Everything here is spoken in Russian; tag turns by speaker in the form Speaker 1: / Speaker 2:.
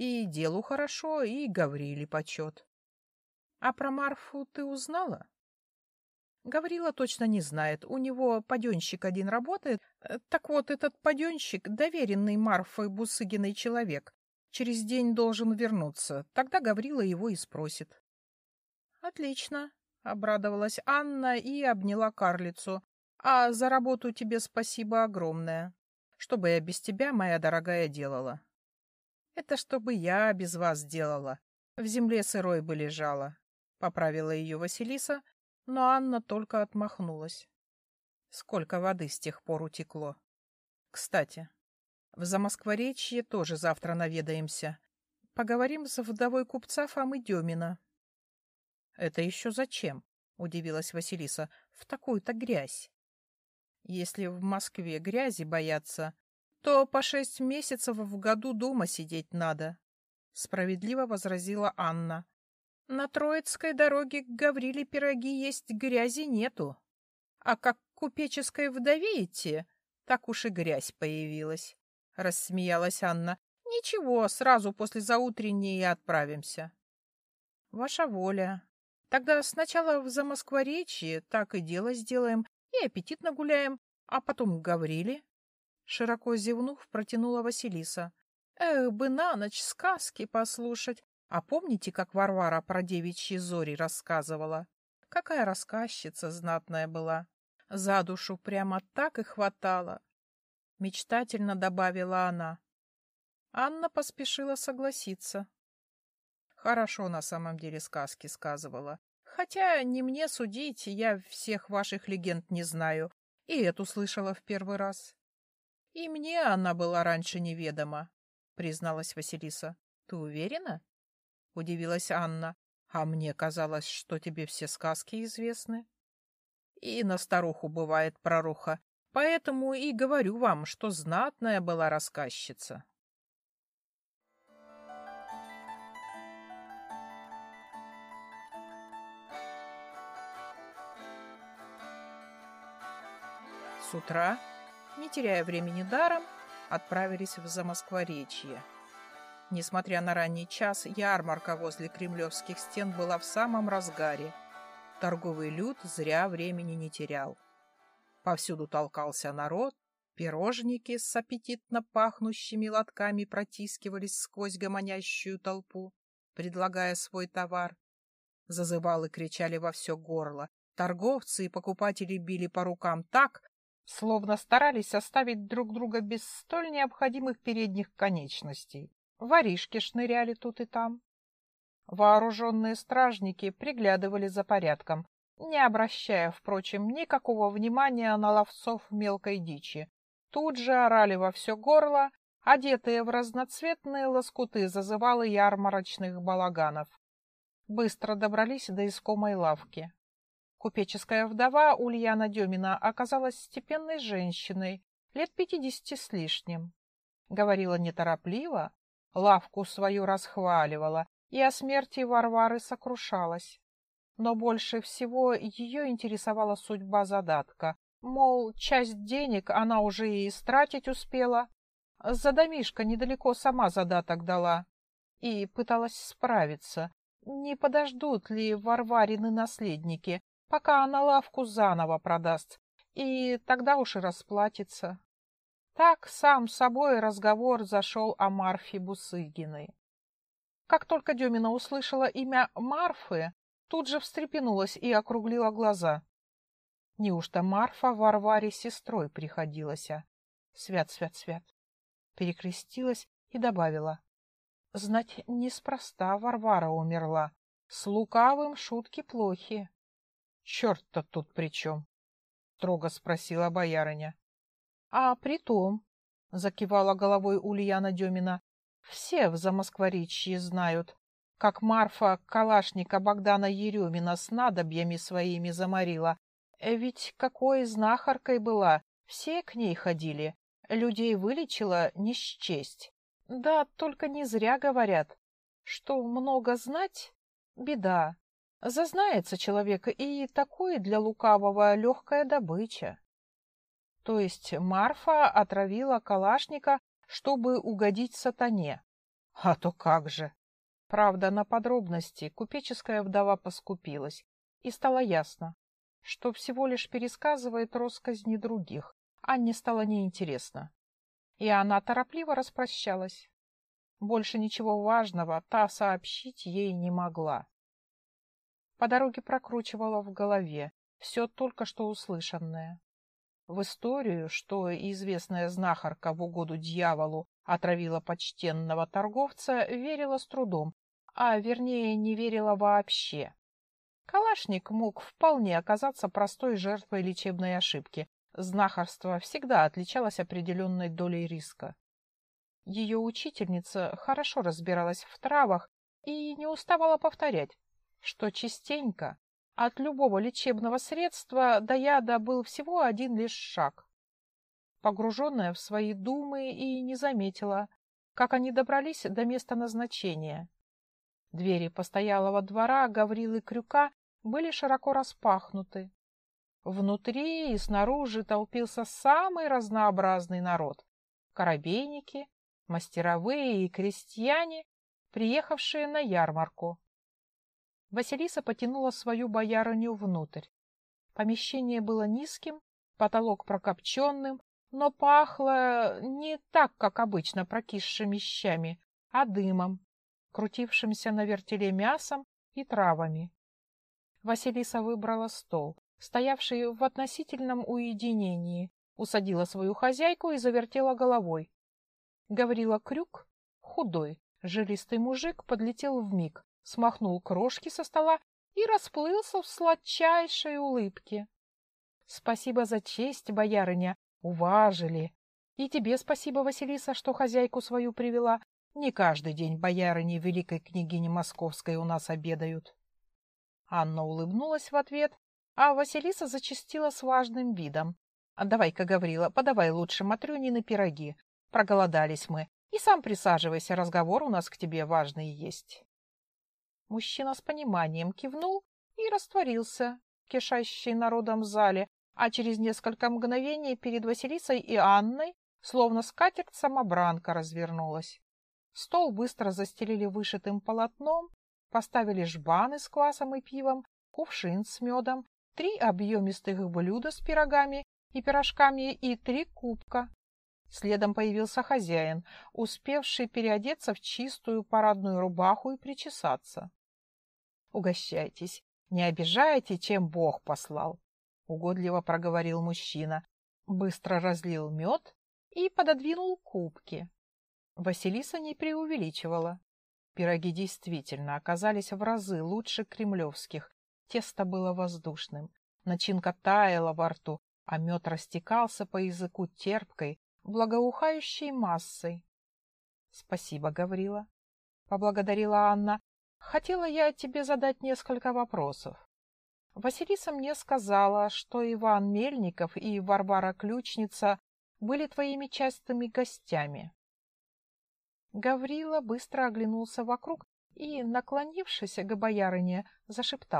Speaker 1: И делу хорошо, и Гавриле почет. А про Марфу ты узнала? Гаврила точно не знает. У него паденщик один работает. Э, так вот, этот паденщик — доверенный Марфой Бусыгиной человек. Через день должен вернуться. Тогда Гаврила его и спросит. — Отлично, — обрадовалась Анна и обняла карлицу. — А за работу тебе спасибо огромное. Что бы я без тебя, моя дорогая, делала? — Это чтобы я без вас делала. В земле сырой бы лежала. Поправила ее Василиса, но Анна только отмахнулась. Сколько воды с тех пор утекло. Кстати, в Замоскворечье тоже завтра наведаемся. Поговорим с вдовой купца Фомы Демина. — Это еще зачем? — удивилась Василиса. — В такую-то грязь. Если в Москве грязи боятся, то по шесть месяцев в году дома сидеть надо, — справедливо возразила Анна. На Троицкой дороге к Гавриле пироги есть грязи нету. А как купеческой вдове идти, так уж и грязь появилась. Рассмеялась Анна. Ничего, сразу после заутренней и отправимся. Ваша воля. Тогда сначала в Замоскворечье так и дело сделаем, и аппетитно гуляем, а потом к Гавриле. Широко зевнув, протянула Василиса. Эх, бы на ночь сказки послушать, а помните, как Варвара про девичьи зори рассказывала? Какая рассказчица знатная была. За душу прямо так и хватало. Мечтательно добавила она. Анна поспешила согласиться. Хорошо на самом деле сказки сказывала. Хотя не мне судить, я всех ваших легенд не знаю, и эту слышала в первый раз. И мне она была раньше неведома, призналась Василиса. Ты уверена? — удивилась Анна. «А мне казалось, что тебе все сказки известны». «И на старуху бывает проруха, поэтому и говорю вам, что знатная была рассказчица». С утра, не теряя времени даром, отправились в Замоскворечье. Несмотря на ранний час, ярмарка возле кремлевских стен была в самом разгаре. Торговый люд зря времени не терял. Повсюду толкался народ, пирожники с аппетитно пахнущими лотками протискивались сквозь гомонящую толпу, предлагая свой товар. Зазывалы кричали во все горло, торговцы и покупатели били по рукам так, словно старались оставить друг друга без столь необходимых передних конечностей. Воришки шныряли тут и там. Вооруженные стражники приглядывали за порядком, не обращая, впрочем, никакого внимания на ловцов мелкой дичи. Тут же орали во все горло, одетые в разноцветные лоскуты зазывалы ярмарочных балаганов. Быстро добрались до искомой лавки. Купеческая вдова Ульяна Демина оказалась степенной женщиной, лет пятидесяти с лишним. Говорила неторопливо, лавку свою расхваливала и о смерти Варвары сокрушалась. Но больше всего ее интересовала судьба задатка. Мол, часть денег она уже и истратить успела. За домишко недалеко сама задаток дала. И пыталась справиться. Не подождут ли Варварины наследники, пока она лавку заново продаст, и тогда уж и расплатится. Так сам собой разговор зашел о Марфе Бусыгиной. Как только Демина услышала имя Марфы, тут же встрепенулась и округлила глаза. Неужто Марфа Варваре сестрой приходилась? Свят, свят, свят. Перекрестилась и добавила. Знать, неспроста Варвара умерла. С лукавым шутки плохи. Черт-то тут при чем? Строго спросила боярыня. А при том, — закивала головой Ульяна Демина, — все в Замоскворечье знают, как Марфа Калашника Богдана Еремина с надобьями своими заморила. Э, ведь какой знахаркой была, все к ней ходили, людей вылечила не счесть. Да, только не зря говорят, что много знать — беда. Зазнается человек, и такое для лукавого легкая добыча. То есть Марфа отравила Калашника, чтобы угодить сатане. А то как же! Правда, на подробности купеческая вдова поскупилась, и стало ясно, что всего лишь пересказывает россказни других. Анне стало неинтересно. И она торопливо распрощалась. Больше ничего важного та сообщить ей не могла. По дороге прокручивала в голове все только что услышанное. В историю, что известная знахарка в угоду дьяволу отравила почтенного торговца, верила с трудом, а вернее не верила вообще. Калашник мог вполне оказаться простой жертвой лечебной ошибки. Знахарство всегда отличалось определенной долей риска. Ее учительница хорошо разбиралась в травах и не уставала повторять, что частенько от любого лечебного средства до яда был всего один лишь шаг. Погруженная в свои думы и не заметила, как они добрались до места назначения. Двери постоялого двора Гаврилы Крюка были широко распахнуты. Внутри и снаружи толпился самый разнообразный народ. Коробейники, мастеровые и крестьяне, приехавшие на ярмарку. Василиса потянула свою боярыню внутрь. Помещение было низким, потолок прокопченным, но пахло не так, как обычно, прокисшими щами, а дымом, крутившимся на вертеле мясом и травами. Василиса выбрала стол, стоявший в относительном уединении, усадила свою хозяйку и завертела головой. Гаврила Крюк, худой, жилистый мужик, подлетел в миг, смахнул крошки со стола и расплылся в сладчайшей улыбке. — Спасибо за честь, боярыня, уважили. И тебе спасибо, Василиса, что хозяйку свою привела. Не каждый день боярыни великой княгини Московской у нас обедают. Анна улыбнулась в ответ, а Василиса зачастила с важным видом. «А — Давай-ка, Гаврила, подавай лучше Матрёнины пироги. Проголодались мы. И сам присаживайся, разговор у нас к тебе важный есть. Мужчина с пониманием кивнул и растворился в кишащей народом зале, а через несколько мгновений перед Василисой и Анной словно скатерть-самобранка развернулась. Стол быстро застелили вышитым полотном, поставили жбаны с квасом и пивом, кувшин с медом, три объемистых блюда с пирогами и пирожками и три кубка. Следом появился хозяин, успевший переодеться в чистую парадную рубаху и причесаться. Угощайтесь, не обижайте, чем Бог послал, — угодливо проговорил мужчина, быстро разлил мед и пододвинул кубки. Василиса не преувеличивала. Пироги действительно оказались в разы лучше кремлевских. Тесто было воздушным, начинка таяла во рту, а мед растекался по языку терпкой, благоухающей массой. — Спасибо, Гаврила, — поблагодарила Анна, Хотела я тебе задать несколько вопросов. Василиса мне сказала, что Иван Мельников и Варвара Ключница были твоими частыми гостями. Гаврила быстро оглянулся вокруг и, наклонившись к боярине, зашептал.